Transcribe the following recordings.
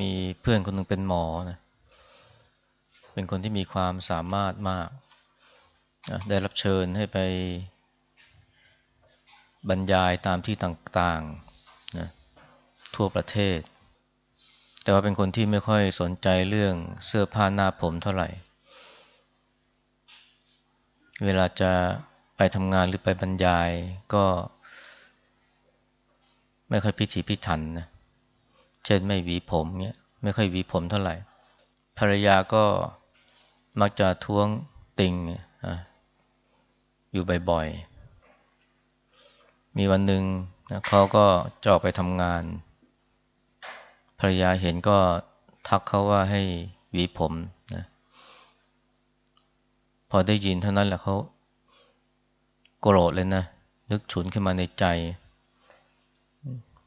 มามีเพื่อนคนหนึ่งเป็นหมอนะเป็นคนที่มีความสามารถมากนะได้รับเชิญให้ไปบรรยายตามที่ต่างๆนะทั่วประเทศ แต่ว่าเป็นคนที่ไม่ค่อยสนใจเรื่องเสื้อผ้าหน้าผมเท่าไหร่ เวลาจะไปทำงานหรือไปบรรยายก็ไม่ค่อยพิถีพิถันนะ เช่นไม่หวีผมเนี่ยไม่ค่อยหวีผมเท่าไหร่ ภรรยาก็มักจะท้วงติงอยู่บ่อยๆ มีวันหนึ่งนะเขาก็จอกไปทำงาน ภรรยาเห็นก็ทักเขาว่าให้หวีผมนะพอได้ยินเท่านั้นแหละเขาโกรธเลยนะ นึกฉุนขึ้นมาในใจ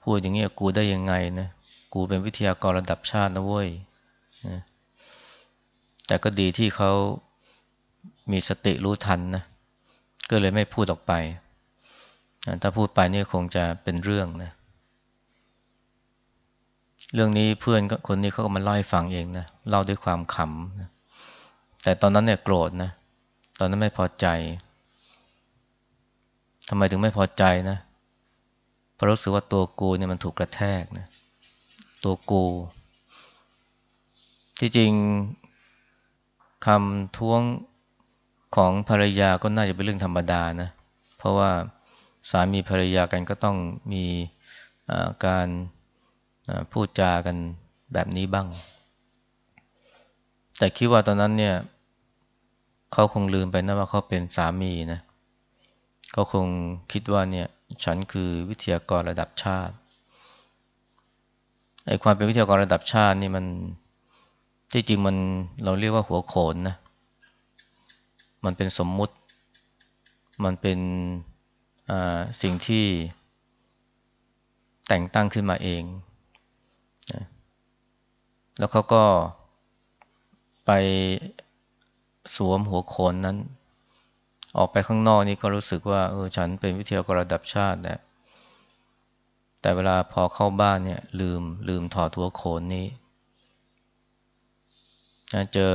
พูดอย่างนี้กูได้ยังไงนะ กูเป็นวิทยากรระดับชาตินะเว้ยนะแต่ก็ดีที่เขามีสติรู้ทันนะก็เลยไม่พูดออกไป ถ้าพูดไปนี่คงจะเป็นเรื่องนะ เรื่องนี้เพื่อนคนนี้เขาก็มาเล่าให้ฟังเองนะเล่าด้วยความขำนะแต่ตอนนั้นเนี่ยโกรธนะ ตอนนั้นไม่พอใจทำไมถึงไม่พอใจนะเพราะรู้สึกว่าตัวกูเนี่ยมันถูกกระแทกนะ ตัวกู ที่จริงคำท้วงของภรรยาก็น่าจะเป็นเรื่องธรรมดานะ เพราะว่าสามีภรรยากันก็ต้องมีการพูดจากันแบบนี้บ้าง แต่คิดว่าตอนนั้นเนี่ยเขาคงลืมไปนะว่าเขาเป็นสามีนะเก็คงคิดว่าเนี่ยฉันคือวิทยากรระดับชาติ ไอ้ความเป็นวิทยากรระดับชาตินี่มันที่จริงมันเราเรียกว่าหัวโขนนะ มันเป็นสมมุติ มันเป็นสิ่งที่แต่งตั้งขึ้นมาเอง แล้วเขาก็ไปสวมหัวโขนนั้น ออกไปข้างนอกนี่ก็รู้สึกว่าเออฉันเป็นวิทยากรระดับชาตินะ แต่เวลาพอเข้าบ้านเนี่ย ลืมลืมถอดหัวโขนนี้เจอ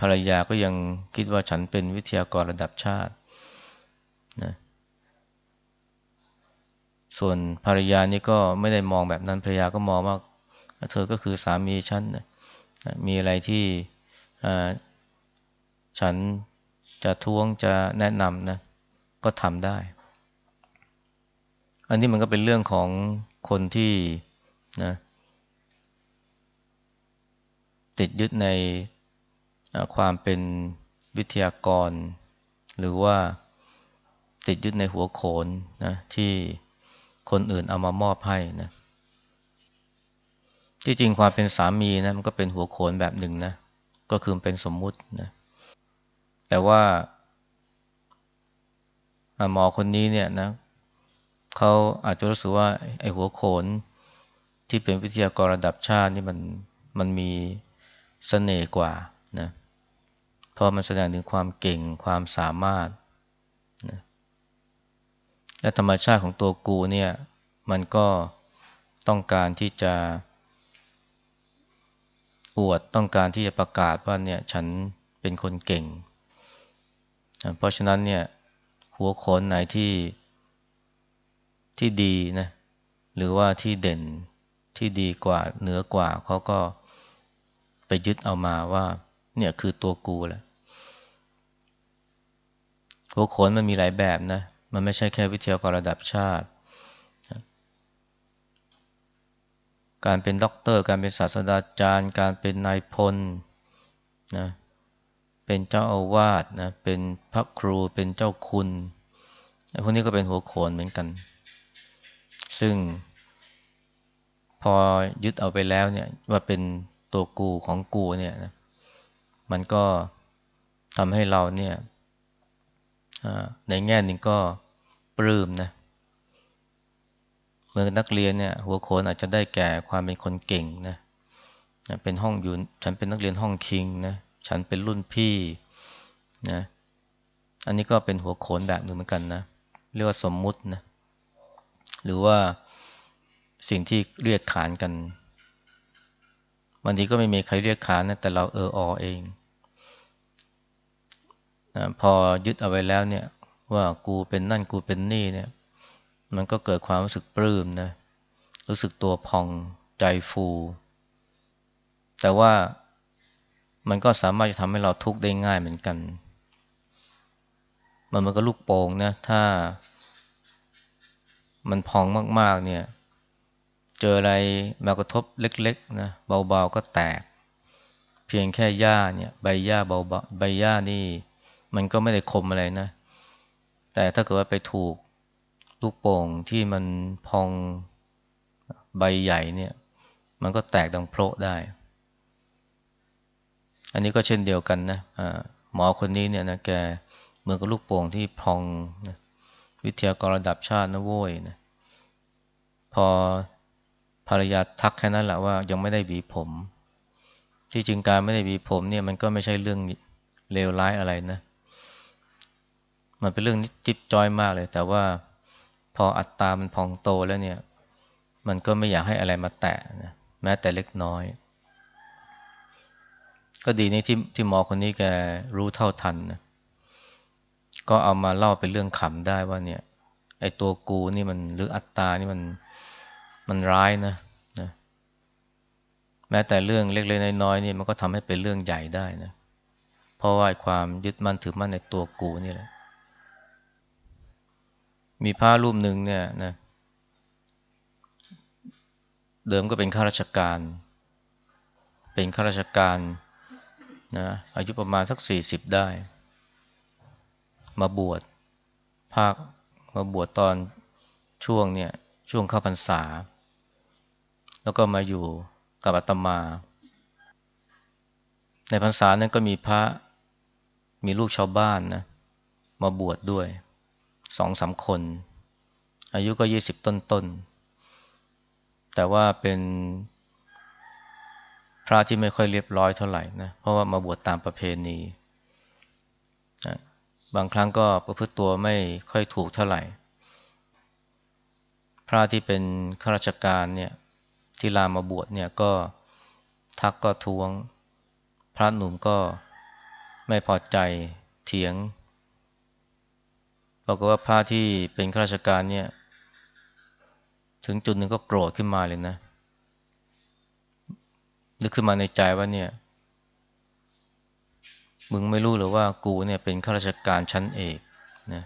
ภรรยาก็ยังคิดว่าฉันเป็นวิทยากรระดับชาตินะส่วนภรรยานี่ก็ไม่ได้มองแบบนั้นภรรยาก็มองว่า เธอก็คือสามีฉันนะมีอะไรที่ฉันจะท้วงจะแนะนำนะก็ทำได้ อันนี้มันก็เป็นเรื่องของ คนที่นะติดยึดในความเป็นวิทยากร หรือว่าติดยึดในหัวโขนนะที่คนอื่นเอามามอบให้นะที่จริงความเป็นสามีนะมันก็เป็นหัวโขนแบบหนึ่งนะก็คือเป็นสมมุตินะแต่ว่าหมอคนนี้เนี่ยนะ เขาอาจจะรู้สึกว่าไอ้หัวโขนที่เป็นวิทยากรระดับชาตินี่มันมันมีสเสน่ห์กว่านะเพราะมันแสดงถึงความเก่งความสามารถนะและธรรมชาติของตัวกูเนี่ยมันก็ต้องการที่จะอวดต้องการที่จะประกาศว่าเนี่ยฉันเป็นคนเก่ง เพราะฉะนั้นเนี่ยหัวโขนไหนที่ ที่ดีนะหรือว่าที่เด่นที่ดีกว่าเหนือกว่าเขาก็ไปยึดเอามาว่า เนี่ยคือตัวกูแหละหัวโขนมันมีหลายแบบนะ มันไม่ใช่แค่วิทยากรระดับชาติ การเป็นด็อกเตอร์ การเป็นศาสตราจารย์ การเป็นนายพลนะเป็นเจ้าอาวาสนะเป็นพระครูเป็นเจ้าคุณพวกนี้ก็เป็นหัวโขนเหมือนกัน ซึ่ง พอยึดเอาไปแล้วเนี่ย ว่าเป็นตัวกูของกูเนี่ยนะมันก็ทำให้เราเนี่ยในแง่หนึ่งก็ปลื้มนะเมื่อนักเรียนเนี่ย หัวโขนอาจจะได้แก่ความเป็นคนเก่งนะเป็นห้องอยู่ฉันเป็นนักเรียนห้องคิงนะฉันเป็นรุ่นพี่นะอันนี้ก็เป็นหัวโขนแบบหนึ่งเหมือนกันนะเรียกว่าสมมุตินะ หรือว่าสิ่งที่เรียกขานกันบางทีก็ไม่มีใครเรียกขานนะแต่เราเอออเองนะพอยึดเอาไว้แล้วเนี่ย ว่ากูเป็นนั่นกูเป็นนี่เนี่ย มันก็เกิดความรู้สึกปลื้มนะรู้สึกตัวพองใจฟู แต่ว่ามันก็สามารถจะทำให้เราทุกข์ได้ง่ายเหมือนกัน มันมันก็ลูกโป่งนะถ้า มันพองมากๆเนี่ย เจออะไรมากระทบเล็กๆนะเบาๆก็แตก เพียงแค่หญ้าเนี่ยใบหญ้าเบาๆใบหญ้านี่ มันก็ไม่ได้คมอะไรนะ แต่ถ้าเกิดว่าไปถูกลูกโป่งที่มันพองใบใหญ่เนี่ย มันก็แตกดังโพระได้ อันนี้ก็เช่นเดียวกันนะหมอคนนี้เนี่ยนะแกเหมือนกับลูกโป่งที่พองนะ วิทยากรระดับชาตินะโว้ยนะพอภรรยาทักแค่นั้นแหละว่ายังไม่ได้บีผม ที่จริงการไม่ได้บีผมเนี่ยมันก็ไม่ใช่เรื่องเลวร้ายอะไรนะ มันเป็นเรื่องจิ๊บจอยมากเลย แต่ว่าพออัตตามันพองโตแล้วเนี่ย มันก็ไม่อยากให้อะไรมาแตะนะแม้แต่เล็กน้อย ก็ดีนี่ที่ที่หมอคนนี้แกรู้เท่าทันนะ ก็เอามาเล่าเป็นเรื่องขำได้ว่าเนี่ย ไอ้ตัวกูนี่มันหรืออัตตานี่มันมันร้ายนะนะ แม้แต่เรื่องเล็กๆน้อยๆนี่มันก็ทำให้เป็นเรื่องใหญ่ได้นะเพราะว่าความยึดมั่นถือมั่นในตัวกูนี่แหละ มีพระรูปหนึ่งเนี่ยนะเดิมก็เป็นข้าราชการ เป็นข้าราชการนะอายุประมาณสักสี่สิบได้ มาบวชภาคมาบวชตอนช่วงเนี่ยช่วงเข้าพรรษา แล้วก็มาอยู่กับอาตมา ในพรรษานั้นก็มีพระมีลูกชาวบ้านนะมาบวชดด้วยสองสามคน อายุก็ยี่สิบต้นๆแต่ว่าเป็นพระที่ไม่ค่อยเรียบร้อยเท่าไหร่นะเพราะว่ามาบวชตามประเพณี บางครั้งก็ประพฤติตัวไม่ค่อยถูกเท่าไหร่ พระที่เป็นข้าราชการเนี่ยที่ลามาบวชเนี่ยก็ทักก็ทวง พระหนุ่มก็ไม่พอใจเถียงบอกว่าพระที่เป็นข้าราชการเนี่ย ถึงจุดหนึ่งก็โกรธขึ้นมาเลยนะนึกขึ้นมาในใจว่าเนี่ย มึงไม่รู้หรือว่ากูเนี่ยเป็นข้าราชการชั้นเอกนะ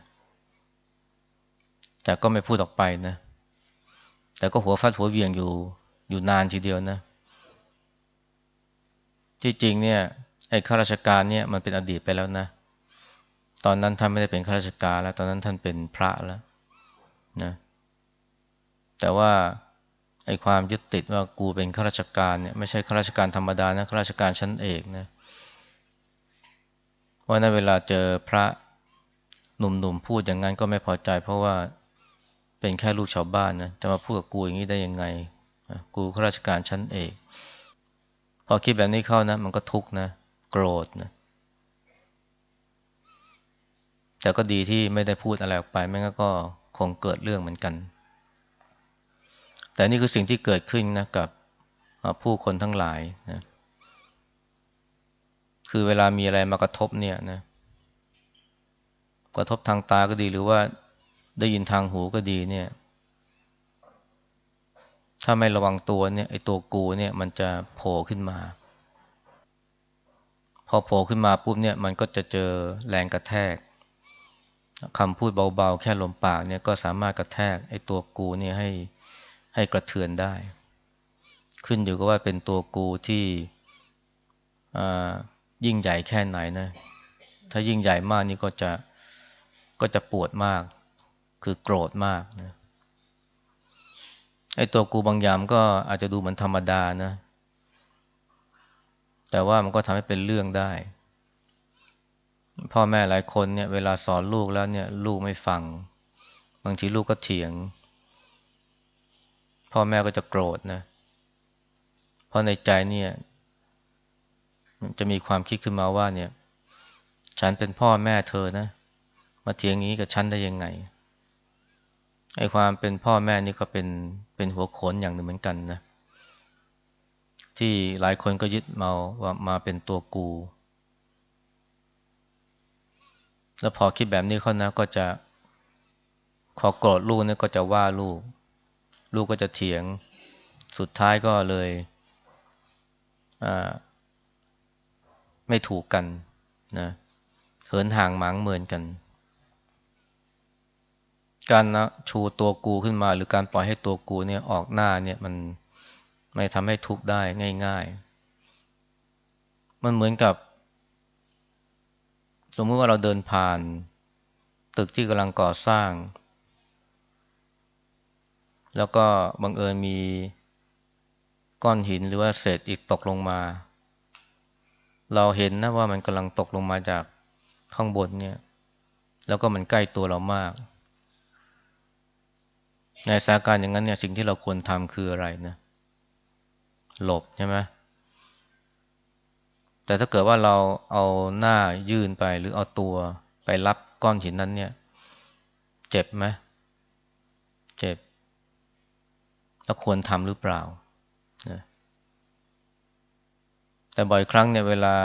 แต่ก็ไม่พูดออกไปนะ แต่ก็หัวฟัดหัวเวียงอยู่อยู่นานทีเดียวนะ ที่จริงเนี่ยไอ้ข้าราชการเนี่ยมันเป็นอดีตไปแล้วนะ ตอนนั้นท่านไม่ได้เป็นข้าราชการแล้ว ตอนนั้นท่านเป็นพระแล้วนะ แต่ว่าไอ้ความยึดติดว่ากูเป็นข้าราชการเนี่ยไม่ใช่ข้าราชการธรรมดานะข้าราชการชั้นเอกนะ ว่าในเวลาเจอพระหนุ่มๆพูดอย่างนั้นก็ไม่พอใจ เพราะว่าเป็นแค่ลูกชาวบ้านนะจะมาพูดกับกูอย่างนี้ได้ยังไง กูข้าราชการชั้นเอก พอคิดแบบนี้เข้านะ มันก็ทุกข์นะ โกรธนะแต่ก็ดีที่ไม่ได้พูดอะไรออกไปไม่งั้นก็คงเกิดเรื่องเหมือนกัน แต่นี่คือสิ่งที่เกิดขึ้นนะกับผู้คนทั้งหลายนะ คือเวลามีอะไรมากระทบเนี่ยนะ กระทบทางตาก็ดีหรือว่าได้ยินทางหูก็ดีเนี่ย ถ้าไม่ระวังตัวเนี่ยไอ้ตัวกูเนี่ยมันจะโผล่ขึ้นมา พอโผล่ขึ้นมาปุ๊บเนี่ยมันก็จะเจอแรงกระแทกคำพูดเบาๆ แค่ลมปากเนี่ยก็สามารถกระแทกไอ้ตัวกูเนี่ยให้ให้กระเทือนได้ ขึ้นอยู่กับว่าเป็นตัวกูที่อ่า ยิ่งใหญ่แค่ไหนนะ ถ้ายิ่งใหญ่มากนี่ก็จะก็จะปวดมาก คือโกรธมากนะไอ้ตัวกูบางยามก็อาจจะดูเหมือนธรรมดานะ แต่ว่ามันก็ทำให้เป็นเรื่องได้ พ่อแม่หลายคนเนี่ย เวลาสอนลูกแล้วเนี่ย ลูกไม่ฟัง บางทีลูกก็เถียง พ่อแม่ก็จะโกรธนะ เพราะในใจเนี่ย จะมีความคิดขึ้นมาว่าเนี่ย ฉันเป็นพ่อแม่เธอนะ มาเถียงงี้กับฉันได้ยังไงไอ้ความเป็นพ่อแม่นี่ก็เป็นเป็นหัวโขนอย่างหนึ่งเหมือนกันนะ ที่หลายคนก็ยึดเมาว่ามาเป็นตัวกู แล้วพอคิดแบบนี้เขานะก็จะขอโกรธลูกเนี่ยก็จะว่าลูก ลูกก็จะเถียง สุดท้ายก็เลย อ่า ไม่ถูกกันนะเหินห่างหมางเหมือนกัน การนะชูตัวกูขึ้นมา หรือการปล่อยให้ตัวกูเนี่ยออกหน้าเนี่ยมันไม่ทำให้ทุกข์ได้ง่าย ๆ มันเหมือนกับ สมมติว่าเราเดินผ่าน ตึกที่กำลังก่อสร้าง แล้วก็บังเอิญมีก้อนหินหรือว่าเศษอิฐตกลงมา เราเห็นนะว่ามันกำลังตกลงมาจากข้างบนเนี่ย แล้วก็มันใกล้ตัวเรามาก ในสถานการณ์อย่างนั้นเนี่ยสิ่งที่เราควรทำคืออะไรนะ หลบใช่ไหมแต่ถ้าเกิดว่าเราเอาหน้ายื่นไปหรือเอาตัวไปรับก้อนหินนั้นเนี่ย เจ็บไหมเจ็บแล้วควรทำหรือเปล่านะ แต่บ่อยครั้งเนี่ยเวลา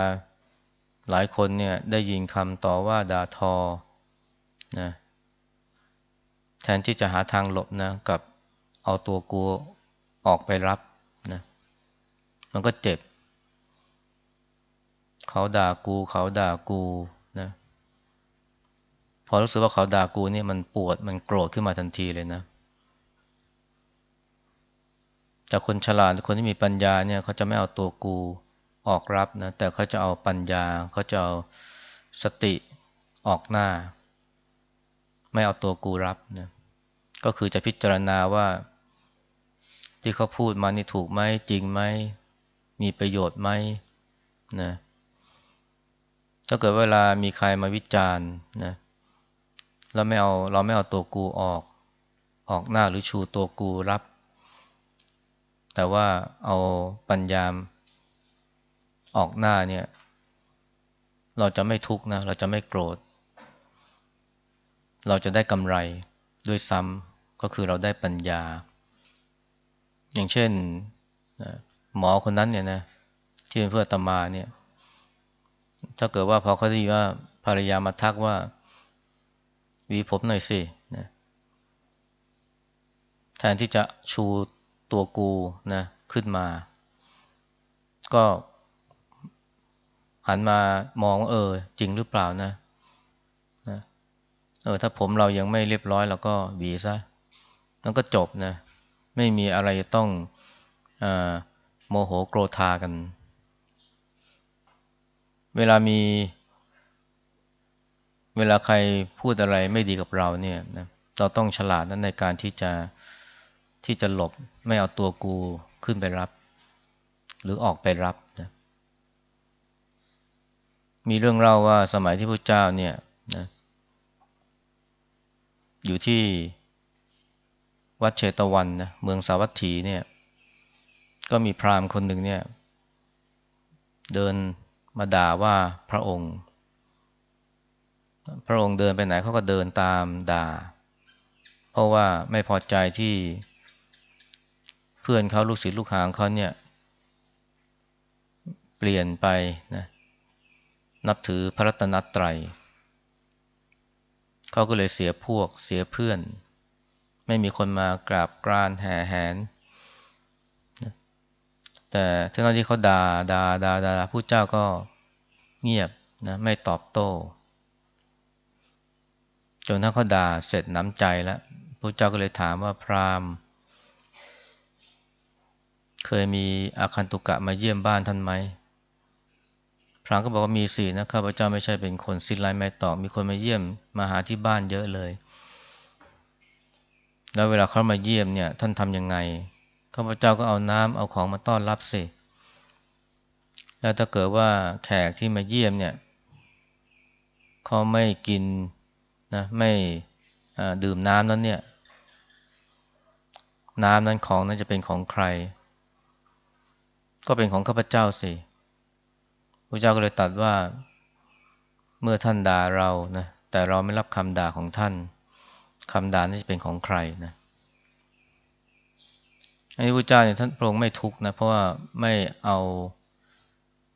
หลายคนเนี่ยได้ยินคำต่อว่าด่าทอนะแทนที่จะหาทางหลบนะกับเอาตัวกูออกไปรับนะมันก็เจ็บ เขาด่ากูเขาด่ากูนะพอรู้สึกว่าเขาด่ากูนี่มันปวดมันโกรธขึ้นมาทันทีเลยนะแต่คนฉลาดคนที่มีปัญญาเนี่ยเขาจะไม่เอาตัวกู ออกรับนะแต่เขาจะเอาปัญญาเขาจะเอาสติออกหน้า ไม่เอาตัวกูรับนะก็คือจะพิจารณาว่า ที่เขาพูดมานี่ถูกไหมจริงไหมมีประโยชน์ไหมนะถ้าเกิดเวลามีใครมาวิจารณ์นะแล้วไม่เอาเราไม่เอาตัวกูออก ออกหน้าหรือชูตัวกูรับ แต่ว่าเอาปัญญาม ออกหน้าเนี่ย เราจะไม่ทุกข์นะ เราจะไม่โกรธ เราจะได้กำไรด้วยซ้ำก็คือเราได้ปัญญา อย่างเช่นหมอคนนั้นเนี่ยนะที่เป็นเพื่อตมาเนี่ย ถ้าเกิดว่าพอเขาได้ว่าภรรยามาทักว่าวีผมหน่อยสินะแทนที่จะชูตัวกูนะขึ้นมา ก็ หันมามองเออ จริงหรือเปล่านะนะเออถ้าผมเรายังไม่เรียบร้อยเราก็หวีซะมันก็จบนะ ไม่มีอะไรต้องอโมโหโกรธากัน เวลามี เวลาใครพูดอะไรไม่ดีกับเราเนี่ยนะเราต้องฉลาดนั้นในการที่จะที่จะหลบไม่เอาตัวกูขึ้นไปรับ หรือออกไปรับนะ มีเรื่องเล่าว่าสมัยที่พระเจ้าเนี่ยนะอยู่ที่วัดเชตวันนะเมืองสาวัตถีเนี่ย ก็มีพราหมณ์คนหนึ่งเนี่ย เดินมาด่าว่าพระองค์ พระองค์เดินไปไหนเขาก็เดินตามด่า เพราะว่าไม่พอใจที่ เพื่อนเขาลูกศิษย์ลูกหางเขาเนี่ย เปลี่ยนไปนะ นับถือพระรัตนตรัย เขาก็เลยเสียพวกเสียเพื่อน ไม่มีคนมากราบกรานแห่แหน แต่ทั้งที่เขาดา่าด่าด่าด่าผู้เจ้าก็เงียบนะไม่ตอบโต้ จนถ้าเขาด่าเสร็จน้ำใจแล้วพระเจ้าก็เลยถามว่าพราหมณ์ เคยมีอาคันตุกะมาเยี่ยมบ้านท่านไหม พระก็บอกว่ามีสินะข้าพเจ้าไม่ใช่เป็นคนสิ้นไร้แม้ตอกมีคนมาเยี่ยมมาหาที่บ้านเยอะเลย แล้วเวลาเขามาเยี่ยมเนี่ยท่านทำยังไงข้าพเจ้าก็เอาน้ำเอาของมาต้อนรับสิ แล้วถ้าเกิดว่าแขกที่มาเยี่ยมเนี่ยเขาไม่กินนะไม่ดื่มน้ำนั้นเนี่ยน้ำนั้นของนั้นจะเป็นของใคร ก็เป็นของข้าพเจ้าสิ พระเจ้าก็เลยตัดว่า เมื่อท่านด่าเรานะแต่เราไม่รับคำด่าของท่านคำด่านี่จะเป็นของใครนะอันนี้พระเจ้าเนี่ยท่านพระองค์ไม่ทุกข์นะเพราะว่าไม่เอา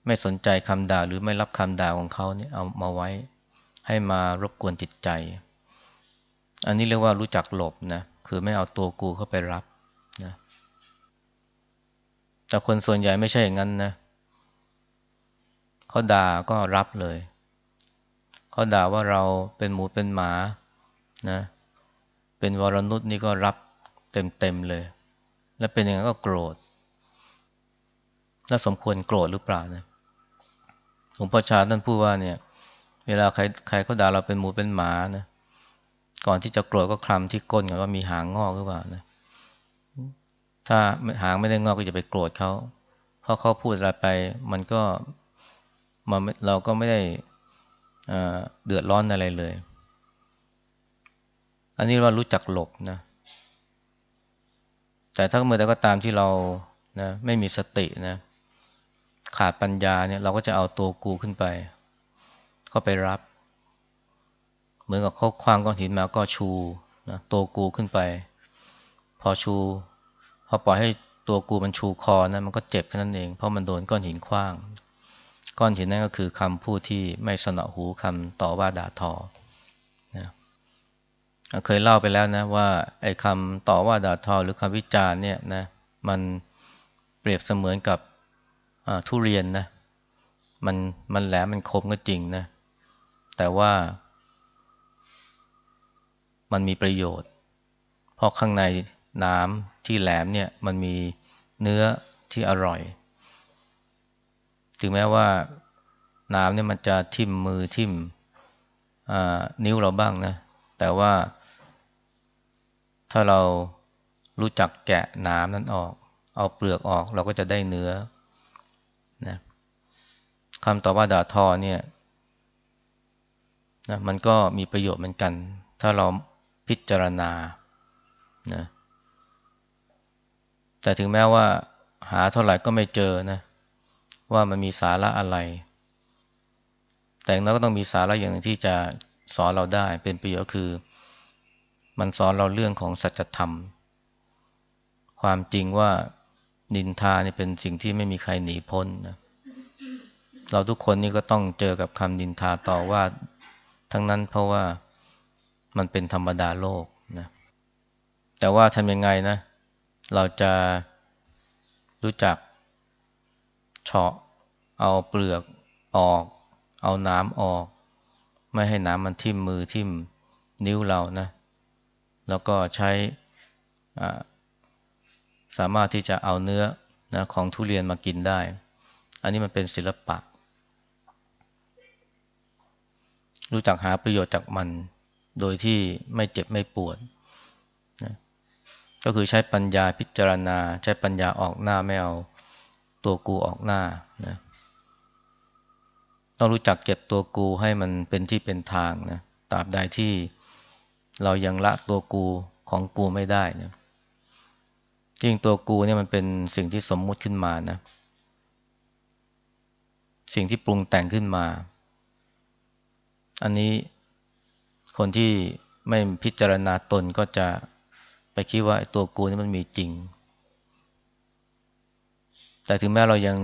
ไม่สนใจคำด่าหรือไม่รับคำด่าของเขาเนี่ยเอามาไว้ให้มารบกวนจิตใจ อันนี้เรียกว่ารู้จักหลบนะคือไม่เอาตัวกูเข้าไปรับนะแต่คนส่วนใหญ่ไม่ใช่อย่างนั้นนะเขาด่าก็รับเลยเขาด่าว่าเราเป็นหมูเป็นหมานะ เป็นวรนุษย์นี่ก็รับเต็มๆเลย แล้วเป็นอย่างนั้นก็โกรธ แล้วสมควรโกรธหรือเปล่านะหลวงพ่อชาท่านพูดว่าเนี่ย เวลาใครใครเขาด่าเราเป็นหมูเป็นหมานะก่อนที่จะโกรธก็คลำที่ก้นก่อนว่ามีหางงอกหรือเปล่านะถ้าหางไม่ได้งอกก็จะไปโกรธเขาเพราะเขาพูดอะไรไป มันก็ มันเราก็ไม่ได้เดือดร้อนอะไรเลย อันนี้ว่ารู้จักหลบนะ แต่ถ้าเมื่อใดก็ตามที่เรานะไม่มีสตินะ ขาดปัญญาเนี่ย เราก็จะเอาตัวกูขึ้นไปเข้าไปรับ เหมือนกับเขาคว้างก้อนหินมาก็ชูนะตัวกูขึ้นไป พอชู พอปล่อยให้ตัวกูมันชูคอนะมันก็เจ็บแค่นั้นเอง เพราะมันโดนก้อนหินคว้าง ก้อนหินนั่นก็คือคำพูดที่ไม่สนอหูคำต่อว่าด่าทอนะเคยเล่าไปแล้วนะว่าไอ้คำต่อว่าด่าทอหรือคำวิจารณ์เนี่ยนะมันเปรียบเสมือนกับทุเรียนนะมันมันแหลมมันคมก็จริงนะแต่ว่า มันมีประโยชน์ เพราะข้างในน้ำที่แหลมเนี่ยมันมีเนื้อที่อร่อย ถึงแม้ว่าน้ำเนี่ยมันจะทิ่มมือทิ่มนิ้วเราบ้างนะ แต่ว่า ถ้าเรารู้จักแกะน้ำนั้นออก เอาเปลือกออกเราก็จะได้เนื้อนะคำต่อว่าด่าทอเนี่ยนะมันก็มีประโยชน์เหมือนกัน ถ้าเราพิจารณานะแต่ถึงแม้ว่าหาเท่าไหร่ก็ไม่เจอนะ ว่ามันมีสาระอะไร แต่เราก็ต้องมีสาระอย่างที่จะสอนเราได้เป็นประโยชน์คือ มันสอนเราเรื่องของสัจธรรม ความจริงว่านินทานี่เป็นสิ่งที่ไม่มีใครหนีพ้นนะเราทุกคนนี่ก็ต้องเจอกับคำนินทาต่อว่า ทั้งนั้นเพราะว่ามันเป็นธรรมดาโลกนะแต่ว่าทำยังไงนะ เราจะรู้จักเฉาะ เอาเปลือกออก เอาน้ำออก ไม่ให้น้ำมันทิ่มมือทิ่มนิ้วเรานะ แล้วก็ใช้สามารถที่จะเอาเนื้อนะของทุเรียนมากินได้ อันนี้มันเป็นศิลปะ รู้จักหาประโยชน์จากมัน โดยที่ไม่เจ็บไม่ปวดนะก็คือใช้ปัญญาพิจารณา ใช้ปัญญาออกหน้าไม่เอาตัวกูออกหน้านะ ต้องรู้จักเก็บตัวกูให้มันเป็นที่เป็นทางนะตราบใดที่เรายังละตัวกูของกูไม่ได้นะจริงตัวกูเนี่ยมันเป็นสิ่งที่สมมุติขึ้นมานะ สิ่งที่ปรุงแต่งขึ้นมา อันนี้คนที่ไม่พิจารณาตนก็จะไปคิดว่าตัวกูนี่มันมีจริง แต่ถึงแม้เรายัง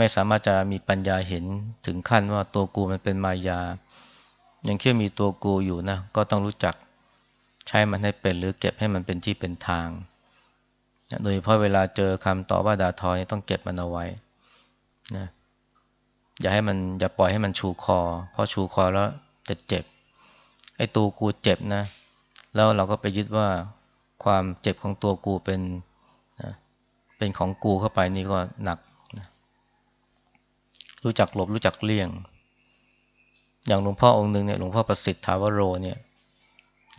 ไม่สามารถจะมีปัญญาเห็นถึงขั้นว่าตัวกูมันเป็นมายา ยังเชื่อมีตัวกูอยู่นะ ก็ต้องรู้จักใช้มันให้เป็นหรือเก็บให้มันเป็นที่เป็นทาง โดยเฉพาะเวลาเจอคำต่อว่าด่าทอต้องเก็บมันเอาไว้นะอย่าให้มันอย่าปล่อยให้มันชูคอ เพราะชูคอแล้วจะเจ็บ ไอ้ตัวกูเจ็บนะ แล้วเราก็ไปยึดว่าความเจ็บของตัวกูเป็นเป็นของกูเข้าไปนี่ก็หนัก รู้จักหลบรู้จักเลี่ยง อย่างหลวงพ่อองค์หนึ่งเนี่ยหลวงพ่อประสิทธิ์ทาวโรเนี่ย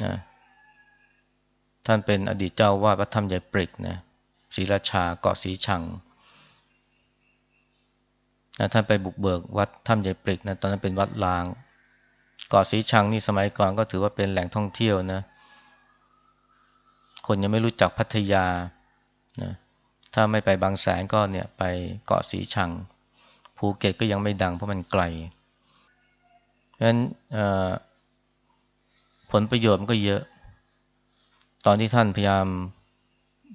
นะท่านเป็นอดีตเจ้าวาดวัดธรรมใหญ่ปริกนะศรีราชาเกาะสีชังนะท่านไปบุกเบิกวัดถ้ำใหญ่ปริกนะตอนนั้นเป็นวัดลางเกาะสีชังนี่สมัยก่อนก็ถือว่าเป็นแหล่งท่องเที่ยวนะ คนยังไม่รู้จักพัทยานะถ้าไม่ไปบางแสนก็เนี่ยไปเกาะสีชัง ภูเก็ตก็ยังไม่ดังเพราะมันไกลเพราะฉะนั้นผลประโยชน์มันก็เยอะ ตอนที่ท่านพยายาม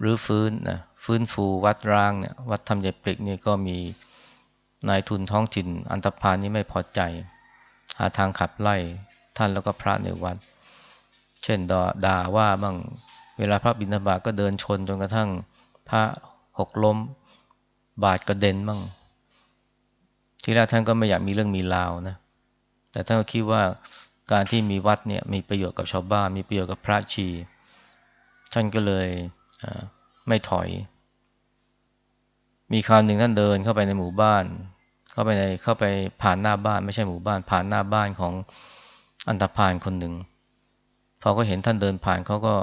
รื้อฟื้นนะฟื้นฟูวัดร้างเนี่ยวัดธรรมยายปริกนี่ก็มีนายทุนท้องถิ่น อันตพานนี้ไม่พอใจ หาทางขับไล่ท่านแล้วก็พระในวัด เช่นด่าว่าบ้างเวลาพระบิณฑบาตก็เดินชนจนกระทั่งพระหกล้มบาดกระเด็นบ้าง ที่แรกท่านก็ไม่อยากมีเรื่องมีราวนะ แต่ท่านก็คิดว่าการที่มีวัดเนี่ยมีประโยชน์กับชาวบ้าน มีประโยชน์กับพระชี ท่านก็เลยไม่ถอย มีคราวหนึ่งท่านเดินเข้าไปในหมู่บ้าน เข้าไปในเข้าไปผ่านหน้าบ้านไม่ใช่หมู่บ้าน ผ่านหน้าบ้านของอันตพานคนหนึ่งพอก็เห็นท่านเดินผ่านเขาก็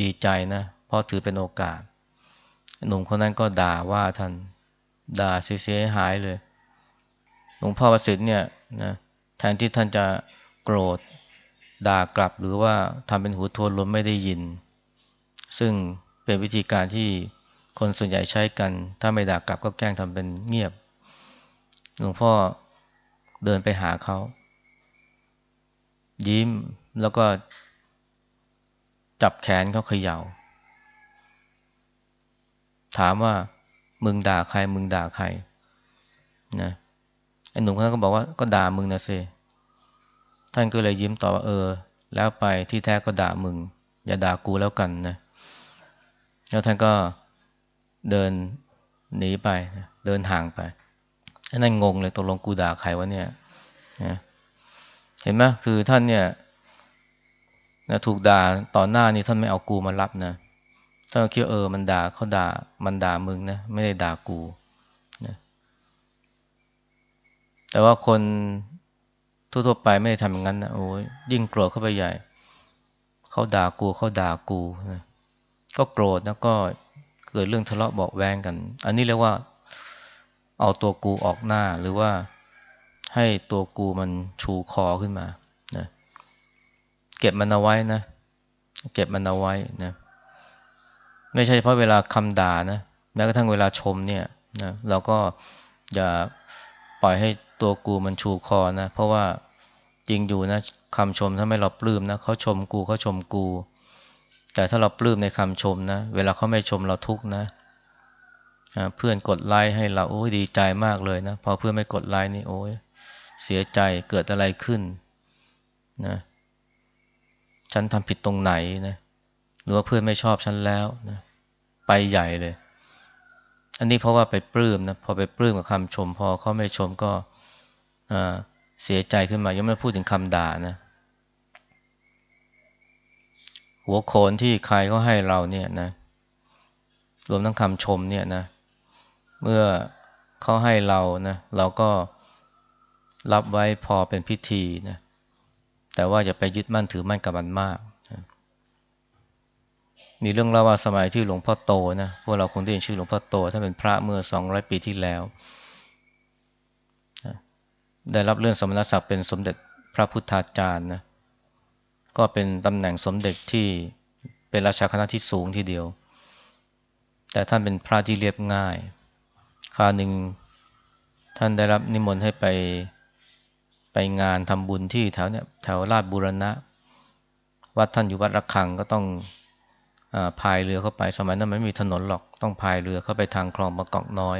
ดีใจนะเพราะถือเป็นโอกาส หนุ่มคนนั้นก็ด่าว่าท่านด่าเสียหายเลย หลวงพ่อประสิทธิ์เนี่ยนะแทนที่ท่านจะโกรธด่ากลับหรือว่าทำเป็นหูทวนลมไม่ได้ยิน ซึ่งเป็นวิธีการที่คนส่วนใหญ่ใช้กัน ถ้าไม่ด่ากลับก็แกล้งทำเป็นเงียบ หลวงพ่อเดินไปหาเขา ยิ้มแล้วก็จับแขนเขาเขยา่า ถามว่ามึงด่าใครมึงด่าใครนะ ไอ้หนุ่มคนนั้นก็บอกว่าก็ด่ามึงนะเซท่านก็เลยยิ้มตอบว่าเออ แล้วไปที่แท้ก็ด่ามึง อย่าด่ากูแล้วกันนะ แล้วท่านก็เดินหนีไป เดินห่างไปไอ้นั่นงงเลยตกลงกูด่าใครวะเนี่ยเห็นไหมคือท่านเนี่ยนะถูกด่าต่อหน้านี่ท่านไม่เอากูมารับนะท่านคิดเออมันด่าเขาด่ามันด่ามึงนะไม่ได้ด่ากูนะ แต่ว่าคนทั่วๆไปไม่ได้ทำอย่างนั้นนะโอ้ยยิ่งโกรธเข้าไปใหญ่ เขาด่ากูเขาด่ากูนะก็โกรธแล้วก็เกิดเรื่องทะเลาะเบาแวงกัน อันนี้เรียกว่า เอาตัวกูออกหน้าหรือว่าให้ตัวกูมันชูคอขึ้นมานะเก็บมันเอาไว้นะ เก็บมันเอาไว้นะไม่ใช่เฉพาะเวลาคำด่านะแม้กระทั่งเวลาชมเนี่ยนะเราก็อย่า ปล่อยให้ตัวกูมันชูคอนะ เพราะว่าจริงอยู่นะคำชมถ้าไม่เราปลื้มนะเขาชมกูเขาชมกู แต่ถ้าเราปลื้มในคำชมนะ เวลาเขาไม่ชมเราทุกนะเพื่อนกดไลค์ให้เราโอ้ยดีใจมากเลยนะพอเพื่อนไม่กดไลค์นี่โอ้ยเสียใจเกิดอะไรขึ้นนะฉันทำผิดตรงไหนนะหรือว่าเพื่อนไม่ชอบฉันแล้วนะไปใหญ่เลย อันนี้เพราะว่าไปปลื้มนะพอไปปลื้มกับคำชม พอเขาไม่ชมก็เสียใจขึ้นมายังไม่พูดถึงคำด่านะหัวโขนที่ใครเขาให้เราเนี่ยนะ รวมทั้งคำชมเนี่ยนะ เมื่อเขาให้เรานะเราก็รับไว้พอเป็นพิธีนะแต่ว่าอย่าไปยึดมั่นถือมั่นกับมันมาก มีเรื่องเล่าว่าสมัยที่หลวงพ่อโตนะพวกเราคงได้ยินชื่อหลวงพ่อโตท่านเป็นพระเมื่อสองร้อยปีที่แล้ว ได้รับเลื่อนสมณศักดิ์เป็นสมเด็จพระพุทธาจารย์นะก็เป็นตำแหน่งสมเด็จที่เป็นราชาคณะที่สูงทีเดียว แต่ท่านเป็นพระที่เรียบง่าย คราวหนึ่งท่านได้รับนิมนต์ให้ไปไปงานทำบุญที่แถวเนี่ยแถวราชบุรณะ วัดท่านอยู่วัดระฆังก็ต้อง พายเรือเข้าไป สมัยนั้นไม่มีถนนหรอกต้องพายเรือเข้าไปทางคลองมะกอกน้อย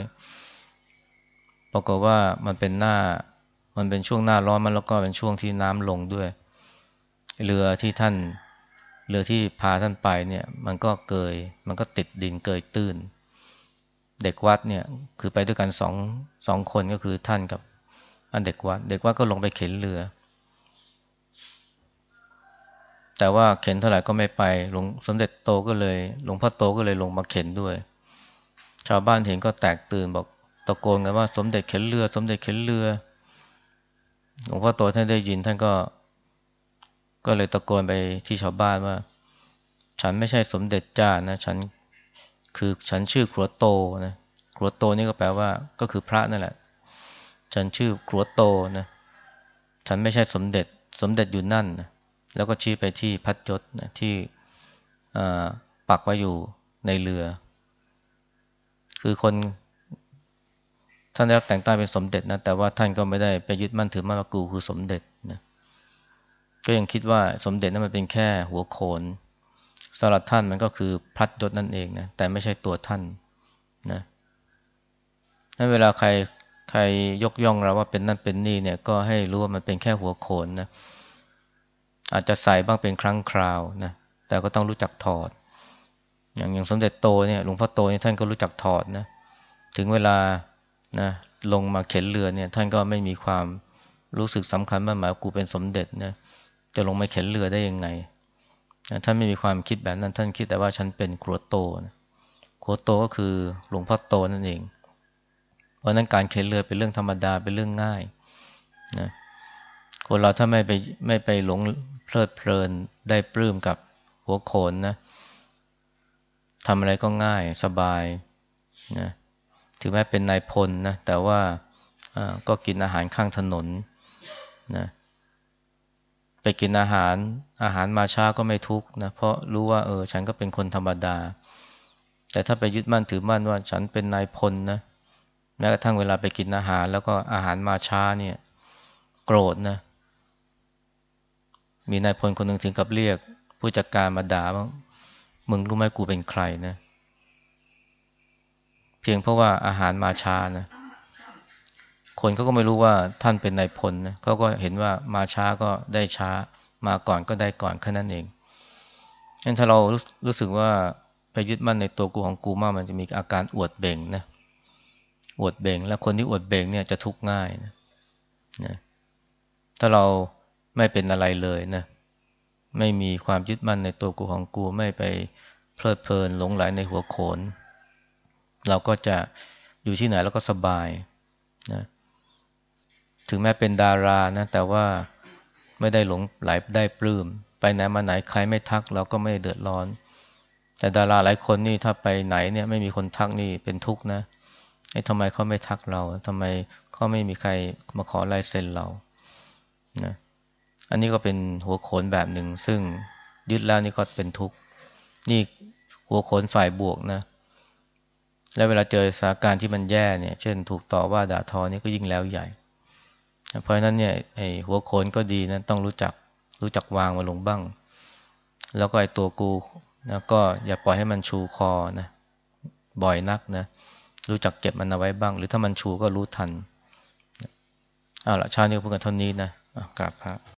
ปรากฏว่ามันเป็นหน้ามันเป็นช่วงหน้าร้อนมันแล้วก็เป็นช่วงที่น้ำลงด้วย เรือที่ท่านเรือที่พาท่านไปเนี่ยมันก็เกยมันก็ติดดินเกยตื้น เด็กวัดเนี่ยคือไปด้วยกันสองสองคนก็คือท่านกับอันเด็กวัด เด็กวัดก็ลงไปเข็นเรือ แต่ว่าเข็นเท่าไหร่ก็ไม่ไป หลวงสมเด็จโตก็เลย หลวงพ่อโตก็เลยลงมาเข็นด้วย ชาวบ้านเห็นก็แตกตื่นบอกตะโกนกันว่าสมเด็จเข็นเรือ สมเด็จเข็นเรือ หลวงพ่อโตท่านได้ยินท่านก็ ก็เลยตะโกนไปที่ชาวบ้านว่า ฉันไม่ใช่สมเด็จจ้านะ ฉันคือฉันชื่อครัวโตนะครัวโตนี่ก็แปลว่า ก็คือพระนั่นแหละ ฉันชื่อครัวโตนะ ฉันไม่ใช่สมเด็จ สมเด็จอยู่นั่นนะ แล้วก็ชี้ไปที่พัดยศนะที่ปักไว้อยู่ในเรือ คือคนท่านได้รับแต่งตั้งเป็นสมเด็จนะแต่ว่าท่านก็ไม่ได้ไปยึดมั่นถือมั่นว่ากูคือสมเด็จนะก็ยังคิดว่าสมเด็จนั้นมันเป็นแค่หัวโขนสำหรับท่านมันก็คือพลัดยศนั่นเองนะแต่ไม่ใช่ตัวท่านนะนั้นเวลาใครใครยกย่องเราว่าเป็นนั่นเป็นนี่เนี่ยก็ให้รู้ว่ามันเป็นแค่หัวโขนนะ อาจจะใส่บ้างเป็นครั้งคราวนะแต่ก็ต้องรู้จักถอด อย่างอย่างสมเด็จโตเนี่ยหลวงพ่อโตเนี่ยท่านก็รู้จักถอดนะถึงเวลานะลงมาเข็นเรือเนี่ย ท่านก็ไม่มีความรู้สึกสำคัญว่าหมายกูเป็นสมเด็จนะจะลงมาเข็นเรือได้ยังไงท่านไม่มีความคิดแบบนั้น ท่านคิดแต่ว่าฉันเป็นครัวโตนะครัวโตก็คือหลวงพ่อโตนั่นเองเพราะนั้นการเข็นเรือเป็นเรื่องธรรมดาเป็นเรื่องง่ายนะ คนเราถ้าไม่ไปไม่ไปหลงเพลิดเพลินได้ปลื้มกับหัวโขนนะทำอะไรก็ง่ายสบายนะถึงแม้เป็นนายพลนะแต่ว่าก็กินอาหารข้างถนนนะไปกินอาหารอาหารมาช้าก็ไม่ทุกข์นะเพราะรู้ว่าเออฉันก็เป็นคนธรรมดา แต่ถ้าไปยึดมั่นถือมั่นว่าฉันเป็นนายพลนะแม้กระทั่งเวลาไปกินอาหาร แล้วก็อาหารมาช้าเนี่ย โกรธนะ มีนายพลคนหนึ่งถึงกับเรียก ผู้จัดการมาด่าว่ามึงรู้ไหมกูเป็นใครนะ เพียงเพราะว่าอาหารมาช้านะ คนเขาก็ไม่รู้ว่าท่านเป็นนายพลนะเขาก็เห็นว่ามาช้าก็ได้ช้า มาก่อนก็ได้ก่อนแค่นั้นเองงั้นถ้าเรารู้สึกว่าไปยึดมั่นในตัวกูของกูมากมันจะมีอาการอวดเบ่งนะอวดเบ่ง และคนที่อวดเบ่งเนี่ยจะทุกข์ง่ายนะนะถ้าเรา ไม่เป็นอะไรเลยนะไม่มีความยึดมั่นในตัวกูของกูไม่ไปเพลิดเพลินหลงไหลในหัวโขน เราก็จะอยู่ที่ไหนแล้วก็สบายนะถึงแม้เป็นดารานะแต่ว่าไม่ได้หลงไหลได้ปลื้มไปไหนมาไหนใครไม่ทัก เราก็ไม่เดือดร้อน แต่ดาราหลายคนนี่ถ้าไปไหนเนี่ยไม่มีคนทักนี่เป็นทุกข์นะไอ้ทำไมเขาไม่ทักเราทำไมเขาไม่มีใครมาขอลายเซ็นเรานะ อันนี้ก็เป็นหัวโขนแบบหนึ่ง ซึ่งยึดแล้วนี่ก็เป็นทุกข์ นี่หัวโขนฝ่ายบวกนะ และเวลาเจอสถานการณ์ที่มันแย่เนี่ย เช่น ถูกต่อว่าด่าทอนี่ก็ยิ่งแล้วใหญ่ เพราะฉะนั้นเนี่ยไอ้หัวโขนก็ดีนะต้องรู้จักรู้จักวางมาลงบ้าง แล้วก็ไอ้ตัวกูนะก็อย่าปล่อยให้มันชูคอนะบ่อยนักนะ รู้จักเก็บมันเอาไว้บ้าง หรือถ้ามันชูก็รู้ทันเอาละชาตินี้พูดกันเท่านี้นะกราบพระ